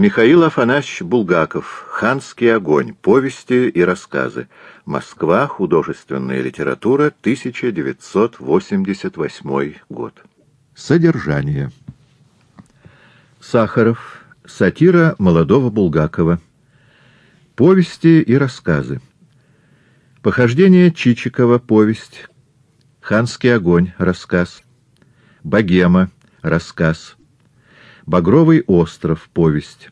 Михаил Афанасьевич Булгаков. «Ханский огонь. Повести и рассказы. Москва. Художественная литература. 1988 год». Содержание. Сахаров. Сатира молодого Булгакова. Повести и рассказы. Похождение Чичикова. Повесть. Ханский огонь. Рассказ. Богема. Рассказ. Багровый остров. Повесть.